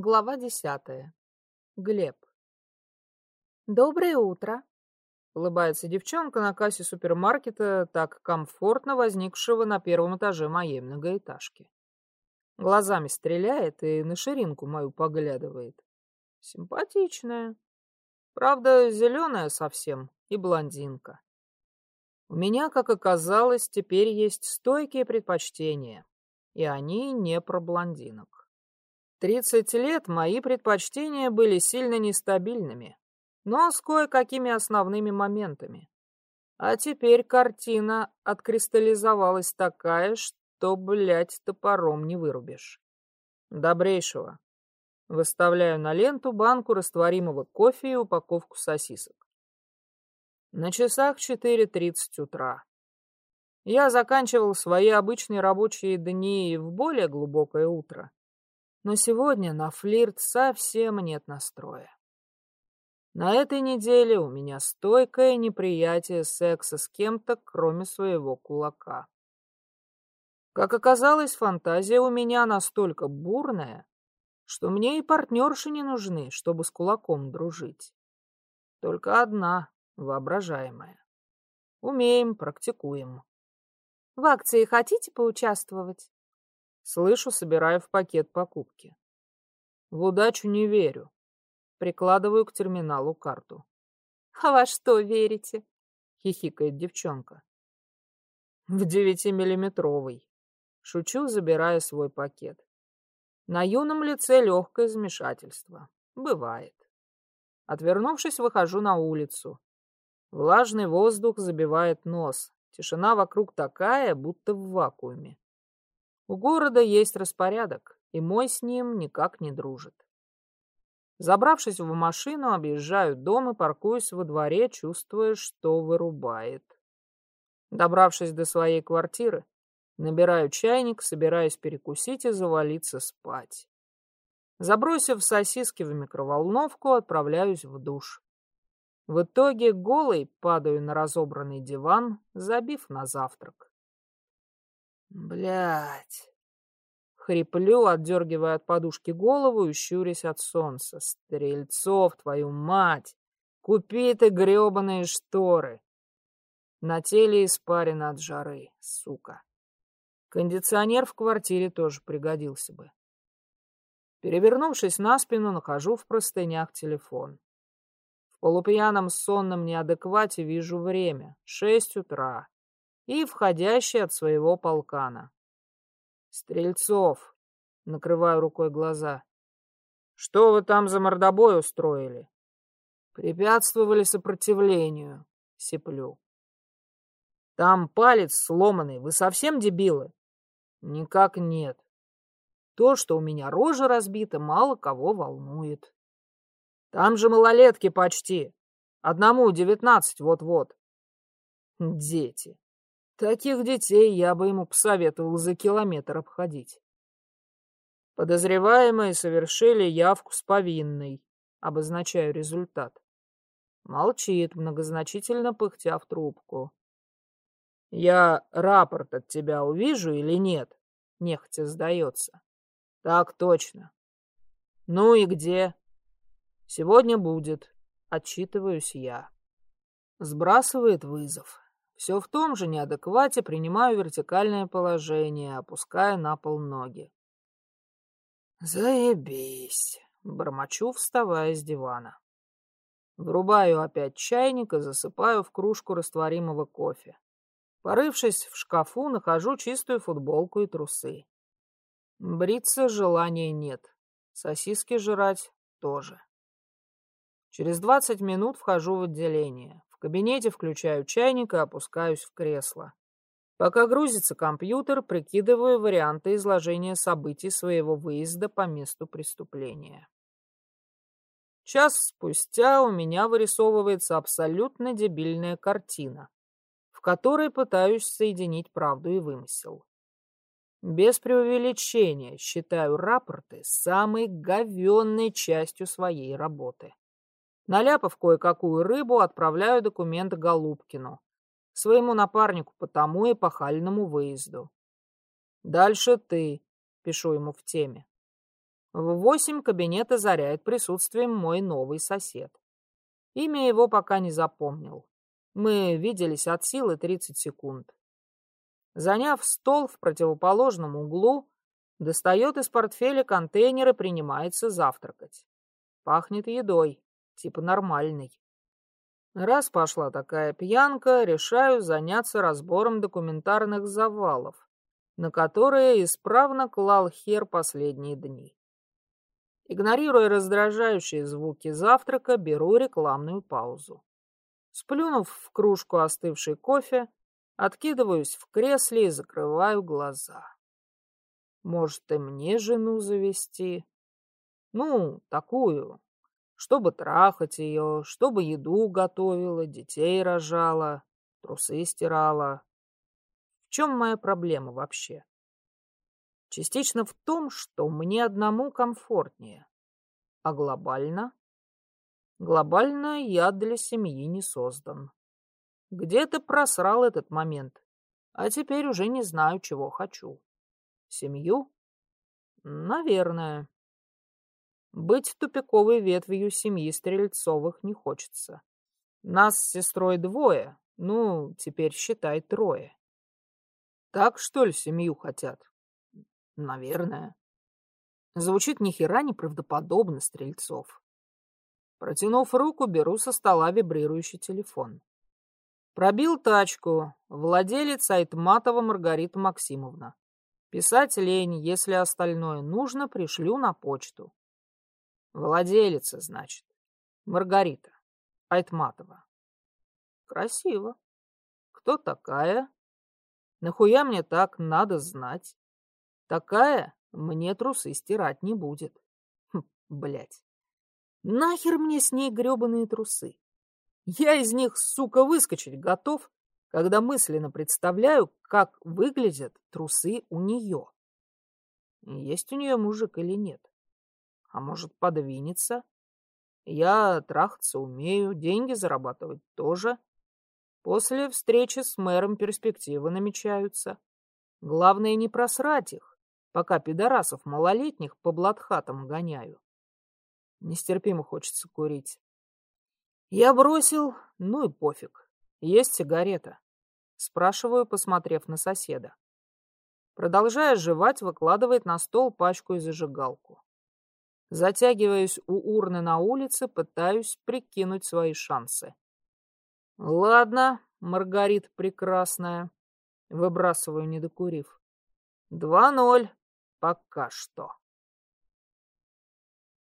Глава десятая. Глеб. «Доброе утро!» — улыбается девчонка на кассе супермаркета, так комфортно возникшего на первом этаже моей многоэтажки. Глазами стреляет и на ширинку мою поглядывает. Симпатичная. Правда, зеленая совсем и блондинка. У меня, как оказалось, теперь есть стойкие предпочтения, и они не про блондинок. Тридцать лет мои предпочтения были сильно нестабильными, но с кое-какими основными моментами. А теперь картина откристаллизовалась такая, что, блядь, топором не вырубишь. Добрейшего. Выставляю на ленту банку растворимого кофе и упаковку сосисок. На часах 4.30 утра. Я заканчивал свои обычные рабочие дни в более глубокое утро но сегодня на флирт совсем нет настроя. На этой неделе у меня стойкое неприятие секса с кем-то, кроме своего кулака. Как оказалось, фантазия у меня настолько бурная, что мне и партнерши не нужны, чтобы с кулаком дружить. Только одна, воображаемая. Умеем, практикуем. В акции хотите поучаствовать? Слышу, собираю в пакет покупки. В удачу не верю. Прикладываю к терминалу карту. «А во что верите?» — хихикает девчонка. «В девятимиллиметровый». Шучу, забирая свой пакет. На юном лице легкое замешательство. Бывает. Отвернувшись, выхожу на улицу. Влажный воздух забивает нос. Тишина вокруг такая, будто в вакууме. У города есть распорядок, и мой с ним никак не дружит. Забравшись в машину, объезжаю дом и паркуюсь во дворе, чувствуя, что вырубает. Добравшись до своей квартиры, набираю чайник, собираюсь перекусить и завалиться спать. Забросив сосиски в микроволновку, отправляюсь в душ. В итоге голый падаю на разобранный диван, забив на завтрак. Блять. Хриплю, отдергивая от подушки голову и щурясь от солнца. Стрельцов, твою мать! Купи ты гребаные шторы! На теле испарено от жары, сука. Кондиционер в квартире тоже пригодился бы. Перевернувшись на спину, нахожу в простынях телефон. В полупьяном сонном неадеквате вижу время. Шесть утра и входящий от своего полкана. «Стрельцов!» — накрываю рукой глаза. «Что вы там за мордобой устроили?» «Препятствовали сопротивлению», — сиплю. «Там палец сломанный, вы совсем дебилы?» «Никак нет. То, что у меня рожа разбита, мало кого волнует. Там же малолетки почти. Одному девятнадцать вот-вот. Дети. Таких детей я бы ему посоветовал за километр обходить. Подозреваемые совершили явку с повинной. Обозначаю результат. Молчит, многозначительно пыхтя в трубку. «Я рапорт от тебя увижу или нет?» Нехотя сдается. «Так точно». «Ну и где?» «Сегодня будет», — отчитываюсь я. Сбрасывает вызов. Все в том же неадеквате принимаю вертикальное положение, опуская на пол ноги. «Заебись!» — бормочу, вставая с дивана. Врубаю опять чайник и засыпаю в кружку растворимого кофе. Порывшись в шкафу, нахожу чистую футболку и трусы. Бриться желания нет. Сосиски жрать тоже. Через двадцать минут вхожу в отделение. В кабинете включаю чайник и опускаюсь в кресло. Пока грузится компьютер, прикидываю варианты изложения событий своего выезда по месту преступления. Час спустя у меня вырисовывается абсолютно дебильная картина, в которой пытаюсь соединить правду и вымысел. Без преувеличения считаю рапорты самой говенной частью своей работы. Наляпав кое-какую рыбу, отправляю документ Голубкину, своему напарнику по тому эпохальному выезду. «Дальше ты», — пишу ему в теме. В восемь кабинет озаряет присутствием мой новый сосед. Имя его пока не запомнил. Мы виделись от силы 30 секунд. Заняв стол в противоположном углу, достает из портфеля контейнер и принимается завтракать. Пахнет едой, типа нормальной. Раз пошла такая пьянка, решаю заняться разбором документарных завалов, на которые исправно клал хер последние дни. Игнорируя раздражающие звуки завтрака, беру рекламную паузу. Сплюнув в кружку остывший кофе, откидываюсь в кресле и закрываю глаза. Может, и мне жену завести? Ну, такую, чтобы трахать ее, чтобы еду готовила, детей рожала, трусы стирала. В чем моя проблема вообще? Частично в том, что мне одному комфортнее. А глобально? Глобально я для семьи не создан. Где-то просрал этот момент, а теперь уже не знаю, чего хочу. Семью? Наверное. Быть тупиковой ветвью семьи Стрельцовых не хочется. Нас с сестрой двое, ну, теперь считай трое. Так, что ли, семью хотят? Наверное. Звучит ни хера неправдоподобно, Стрельцов. Протянув руку, беру со стола вибрирующий телефон. Пробил тачку. Владелец Айтматова Маргарита Максимовна. Писать лень, если остальное нужно, пришлю на почту. Владелица, значит. Маргарита Айтматова. Красиво. Кто такая? Нахуя мне так надо знать? Такая мне трусы стирать не будет. Хм, блять. Нахер мне с ней гребаные трусы? Я из них, сука, выскочить готов, когда мысленно представляю, как выглядят трусы у нее. Есть у нее мужик или нет? А может, подвинется? Я трахаться умею, деньги зарабатывать тоже. После встречи с мэром перспективы намечаются. Главное не просрать их, пока пидорасов малолетних по блатхатам гоняю. Нестерпимо хочется курить. Я бросил, ну и пофиг. Есть сигарета. Спрашиваю, посмотрев на соседа. Продолжая жевать, выкладывает на стол пачку и зажигалку. Затягиваюсь у урны на улице, пытаюсь прикинуть свои шансы. Ладно, Маргарит прекрасная. Выбрасываю, не докурив. Два ноль. Пока что.